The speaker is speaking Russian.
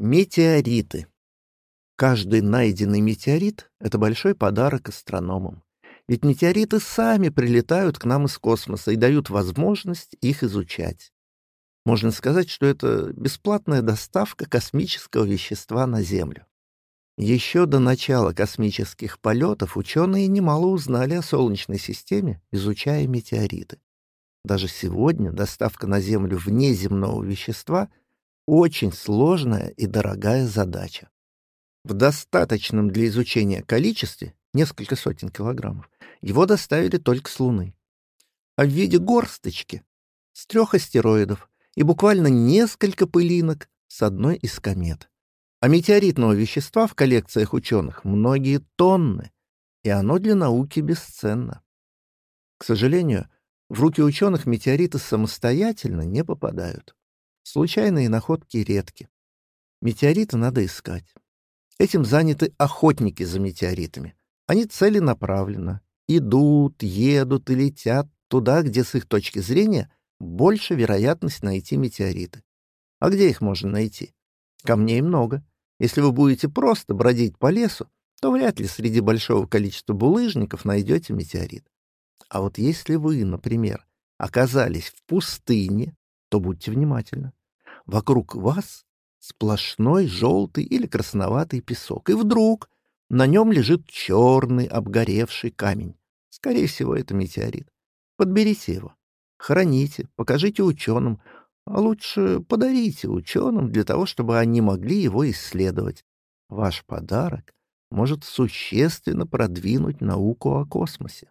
Метеориты. Каждый найденный метеорит — это большой подарок астрономам. Ведь метеориты сами прилетают к нам из космоса и дают возможность их изучать. Можно сказать, что это бесплатная доставка космического вещества на Землю. Еще до начала космических полетов ученые немало узнали о Солнечной системе, изучая метеориты. Даже сегодня доставка на Землю внеземного вещества — очень сложная и дорогая задача. В достаточном для изучения количестве, несколько сотен килограммов, его доставили только с Луны. А в виде горсточки с трех астероидов и буквально несколько пылинок с одной из комет. А метеоритного вещества в коллекциях ученых многие тонны, и оно для науки бесценно. К сожалению, в руки ученых метеориты самостоятельно не попадают. Случайные находки редки. Метеориты надо искать. Этим заняты охотники за метеоритами. Они целенаправленно идут, едут и летят туда, где с их точки зрения больше вероятность найти метеориты. А где их можно найти? Камней много. Если вы будете просто бродить по лесу, то вряд ли среди большого количества булыжников найдете метеорит. А вот если вы, например, оказались в пустыне, то будьте внимательны. Вокруг вас сплошной желтый или красноватый песок, и вдруг на нем лежит черный обгоревший камень. Скорее всего, это метеорит. Подберите его, храните, покажите ученым, а лучше подарите ученым для того, чтобы они могли его исследовать. Ваш подарок может существенно продвинуть науку о космосе.